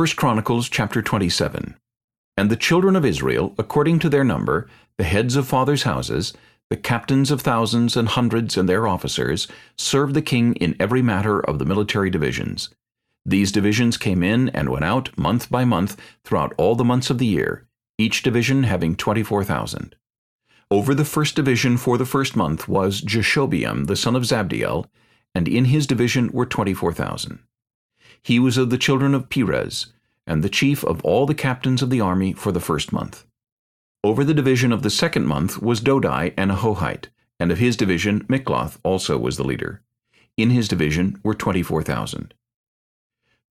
1 Chronicles chapter 27 And the children of Israel, according to their number, the heads of fathers' houses, the captains of thousands and hundreds and their officers, served the king in every matter of the military divisions. These divisions came in and went out month by month throughout all the months of the year, each division having 24,000. Over the first division for the first month was Jashobeam the son of Zabdiel, and in his division were 24,000. He was of the children of Perez, and the chief of all the captains of the army for the first month. Over the division of the second month was Dodai and Ahohite, and of his division Mikloth also was the leader. In his division were 24,000.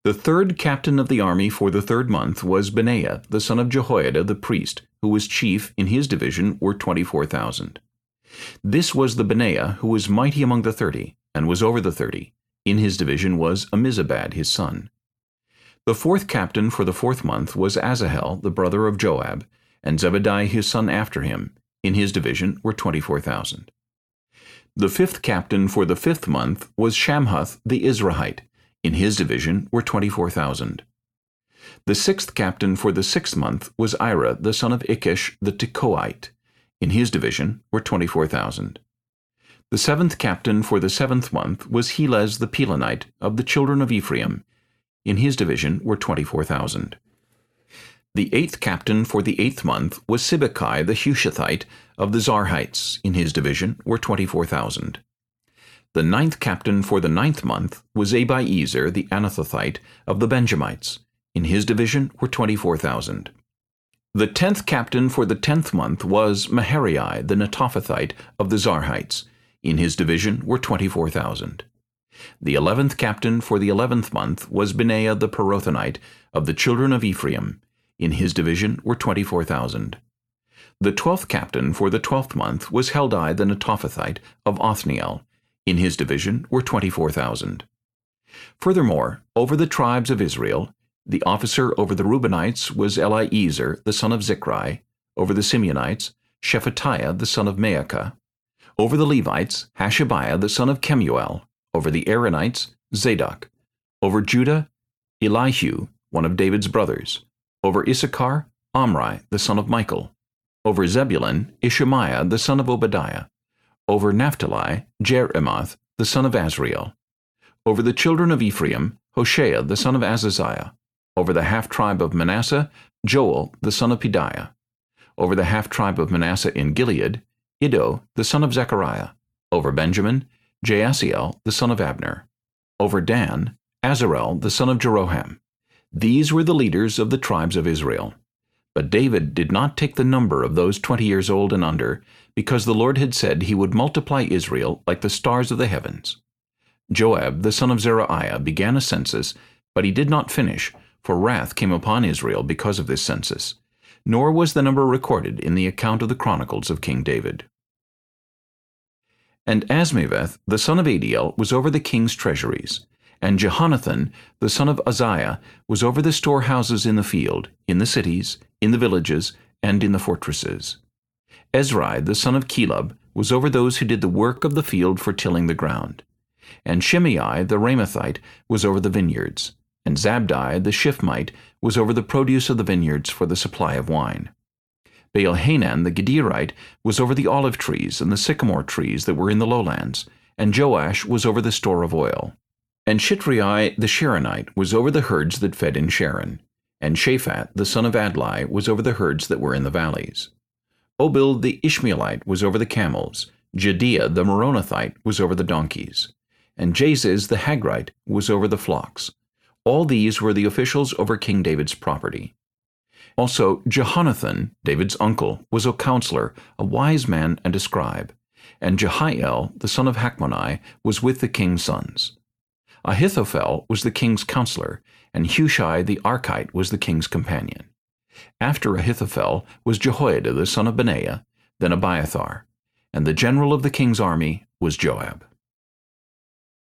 The third captain of the army for the third month was Benaiah, the son of Jehoiada the priest, who was chief in his division were 24,000. This was the Benaiah who was mighty among the thirty, and was over the thirty. In his division was Ammizabad, his son. The fourth captain for the fourth month was Asahel, the brother of Joab, and Zebadiah his son after him. In his division were 24,000. The fifth captain for the fifth month was Shamhuth the Izrahite, in his division were 24,000. The sixth captain for the sixth month was Ira, the son of Ikkesh the Tekoite. In his division were 24,000. The seventh captain for the seventh month was Helez the Pelonite of the children of Ephraim. In his division were 24,000. The eighth captain for the eighth month was Sibbechai the Hushathite of the Zarhites. In his division were 24,000. The ninth captain for the ninth month was Abiezer the Anathothite of the Benjamites. In his division were 24,000. The tenth captain for the tenth month was Maharai the Netophathite of the Zarhites. In his division were 24,000. The eleventh captain for the eleventh month was Benaiah the Pirathonite of the children of Ephraim. In his division were 24,000. The twelfth captain for the twelfth month was Heldai the Netophathite of Othniel. In his division were 24,000. Furthermore, over the tribes of Israel, the officer over the Reubenites was Eliezer, the son of Zichri, over the Simeonites, Shephatiah, the son of Maachah, over the Levites, Hashabiah, the son of Kemuel, over the Aaronites, Zadok, over Judah, Elihu, one of David's brothers, over Issachar, Omri, the son of Michael, over Zebulun, Ishmaiah, the son of Obadiah, over Naphtali, Jerimoth, the son of Azriel. Over the children of Ephraim, Hoshea, the son of Azaziah. Over the half-tribe of Manasseh, Joel, the son of Pedaiah. Over the half-tribe of Manasseh in Gilead, Iddo, the son of Zechariah. Over Benjamin, Jaasiel, the son of Abner. Over Dan, Azarel, the son of Jeroham. These were the leaders of the tribes of Israel. But David did not take the number of those twenty years old and under, because the Lord had said he would multiply Israel like the stars of the heavens. Joab the son of Zeruiah began a census, but he did not finish, for wrath came upon Israel because of this census, nor was the number recorded in the account of the chronicles of King David. And Azmaveth, the son of Adiel was over the king's treasuries, and Jehonathan the son of Uzziah was over the storehouses in the field, in the cities, in the villages, and in the fortresses. Ezri the son of Chelub was over those who did the work of the field for tilling the ground. And Shimei the Ramathite was over the vineyards. And Zabdi the Shiphmite was over the produce of the vineyards for the supply of wine. Baal-Hanan the Gederite was over the olive trees and the sycamore trees that were in the lowlands, and Joash was over the store of oil. And Shitrai the Sharonite was over the herds that fed in Sharon, and Shaphat the son of Adlai was over the herds that were in the valleys. Obil the Ishmaelite was over the camels, Jehdeiah the Meronothite was over the donkeys, and Jaziz the Hagrite was over the flocks. All these were the officials over King David's property. Also Jehonathan, David's uncle, was a counselor, a wise man and a scribe, and Jehiel, the son of Hakmonai, was with the king's sons. Ahithophel was the king's counselor, and Hushai the Archite was the king's companion. After Ahithophel was Jehoiada the son of Benaiah, then Abiathar, and the general of the king's army was Joab.